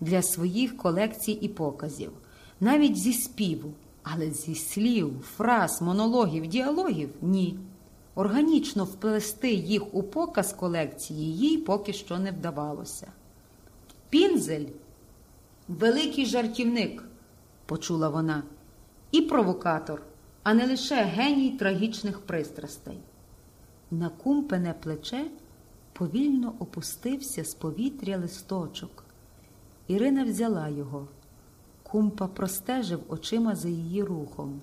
для своїх колекцій і показів, навіть зі співу, але зі слів, фраз, монологів, діалогів ні. Органічно вплести їх у показ колекції їй поки що не вдавалося. Пінзель великий жартівник, почула вона, і провокатор, а не лише геній трагічних пристрастей. На кумпене плече повільно опустився з повітря листочок. Ірина взяла його. Кумпа простежив очима за її рухом,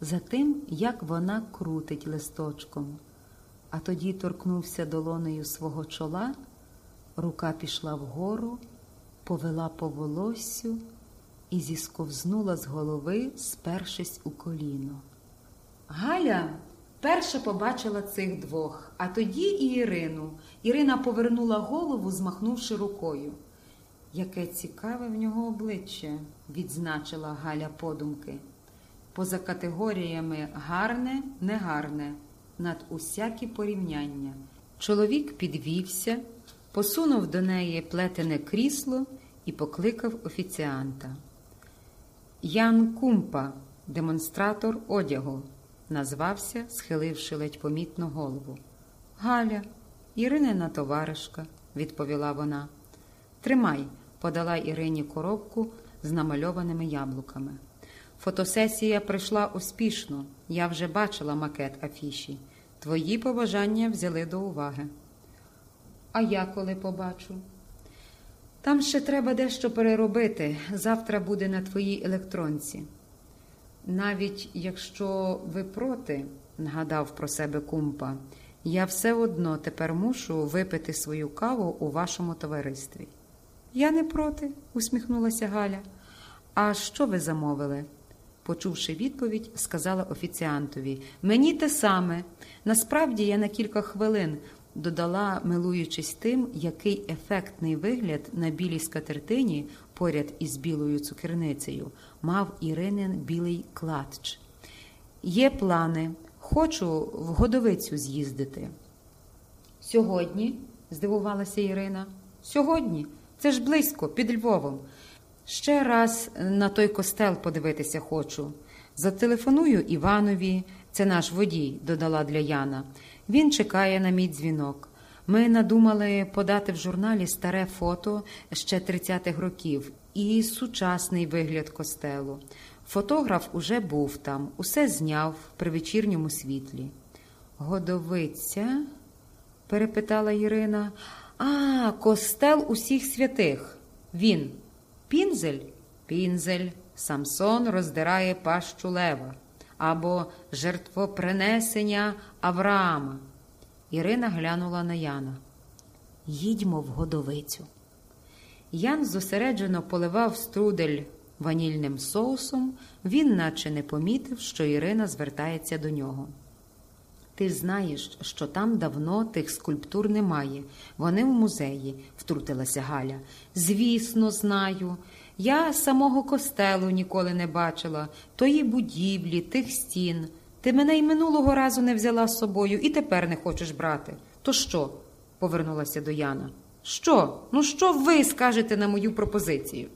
за тим, як вона крутить листочком, а тоді торкнувся долонею свого чола, рука пішла вгору, повела по волоссю і зісковзнула з голови, спершись у коліно. Галя перша побачила цих двох, а тоді і Ірину. Ірина повернула голову, змахнувши рукою. Яке цікаве в нього обличчя, відзначила Галя подумки. Поза категоріями гарне, негарне, над усякі порівняння. Чоловік підвівся, посунув до неї плетене крісло і покликав офіціанта. Ян Кумпа, демонстратор одягу, назвався, схиливши ледь помітно голову. Галя, Іринина товаришка, відповіла вона. Тримай, подала Ірині коробку з намальованими яблуками. Фотосесія пройшла успішно. Я вже бачила макет афіші. Твої побажання взяли до уваги. А я коли побачу? Там ще треба дещо переробити. Завтра буде на твоїй електронці. Навіть якщо ви проти, нагадав про себе кумпа, я все одно тепер мушу випити свою каву у вашому товаристві. Я не проти, усміхнулася Галя. А що ви замовили? Почувши відповідь, сказала офіціантові Мені те саме. Насправді я на кілька хвилин додала, милуючись тим, який ефектний вигляд на білій скатертині поряд із білою цукерницею мав Іринин білий клатч. Є плани, хочу в годовицю з'їздити. Сьогодні, здивувалася Ірина. Сьогодні? Це ж близько, під Львовом. Ще раз на той костел подивитися хочу. Зателефоную Іванові, це наш водій, додала для Яна. Він чекає на мій дзвінок. Ми надумали подати в журналі старе фото ще 30-х років і сучасний вигляд костелу. Фотограф уже був там, усе зняв при вечірньому світлі. Годовиця? перепитала Ірина. А, костел усіх святих. Він. Пінзель? Пінзель. Самсон роздирає пащу лева або жертвопринесення Авраама. Ірина глянула на Яна. Їдьмо в годовицю. Ян зосереджено поливав струдель ванільним соусом, він наче не помітив, що Ірина звертається до нього. Ти знаєш, що там давно тих скульптур немає. Вони в музеї, втрутилася Галя. Звісно, знаю. Я самого костелу ніколи не бачила, тої будівлі, тих стін. Ти мене й минулого разу не взяла з собою і тепер не хочеш брати. То що? повернулася до Яна. Що? Ну, що ви скажете на мою пропозицію?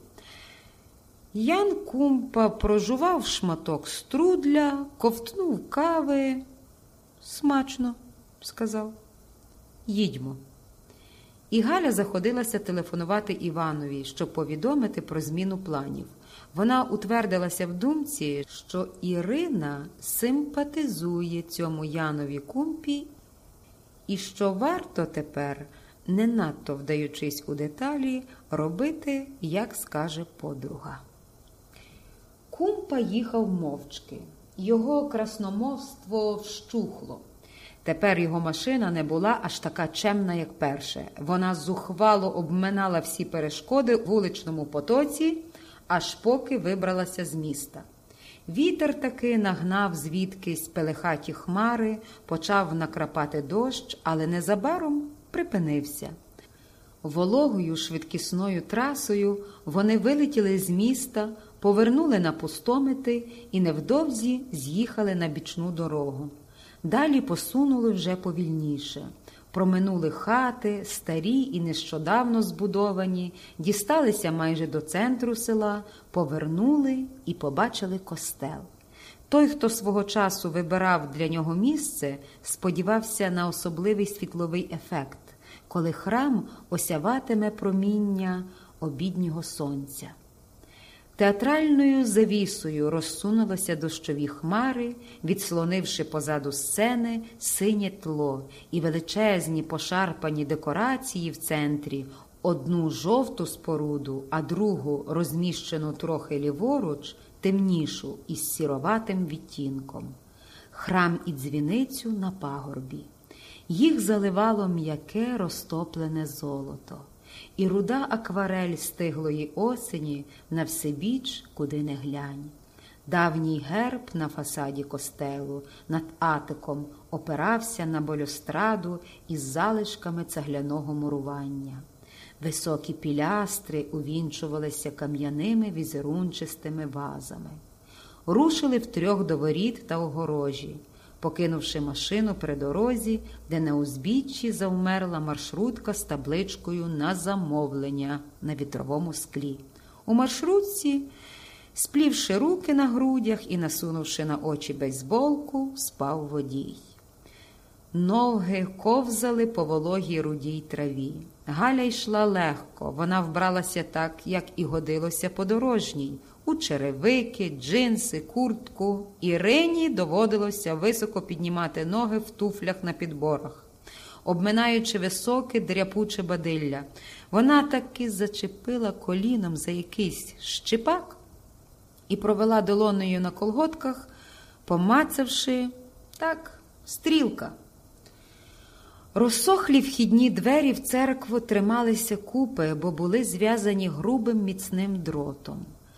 Ян Кумпа прожував шматок струдля, ковтнув кави. Смачно, сказав. Їдьмо. І Галя заходилася телефонувати Іванові, щоб повідомити про зміну планів. Вона утвердилася в думці, що Ірина симпатизує цьому Янові кумпі, і що варто тепер, не надто вдаючись у деталі, робити, як скаже подруга. Кумпа їхав мовчки, його красномовство вщухло. Тепер його машина не була аж така чемна, як перше. Вона зухвало обминала всі перешкоди в вуличному потоці, аж поки вибралася з міста. Вітер таки нагнав звідкись пелехаті хмари, почав накрапати дощ, але незабаром припинився. Вологою швидкісною трасою вони вилетіли з міста, повернули на пустомити і невдовзі з'їхали на бічну дорогу. Далі посунули вже повільніше. Проминули хати, старі і нещодавно збудовані, дісталися майже до центру села, повернули і побачили костел. Той, хто свого часу вибирав для нього місце, сподівався на особливий світловий ефект, коли храм осяватиме проміння обіднього сонця. Театральною завісою розсунулися дощові хмари, відслонивши позаду сцени синє тло і величезні пошарпані декорації в центрі, одну жовту споруду, а другу, розміщену трохи ліворуч, темнішу із сіроватим відтінком, храм і дзвіницю на пагорбі. Їх заливало м'яке розтоплене золото і руда акварель стиглої осені на всебіч, куди не глянь. Давній герб на фасаді костелу над атиком опирався на балюстраду із залишками цегляного мурування. Високі пілястри увінчувалися кам'яними візерунчистими вазами. Рушили втрьох до воріт та огорожі покинувши машину при дорозі, де на узбіччі завмерла маршрутка з табличкою на замовлення на вітровому склі. У маршрутці, сплівши руки на грудях і насунувши на очі бейсболку, спав водій. Ноги ковзали по вологій рудій траві. Галя йшла легко, вона вбралася так, як і годилося подорожній у черевики, джинси, куртку. Ірині доводилося високо піднімати ноги в туфлях на підборах, обминаючи високе дряпуче бадилля. Вона таки зачепила коліном за якийсь щипак і провела долоною на колготках, помацавши так, стрілка. Розсохлі вхідні двері в церкву трималися купи, бо були зв'язані грубим міцним дротом.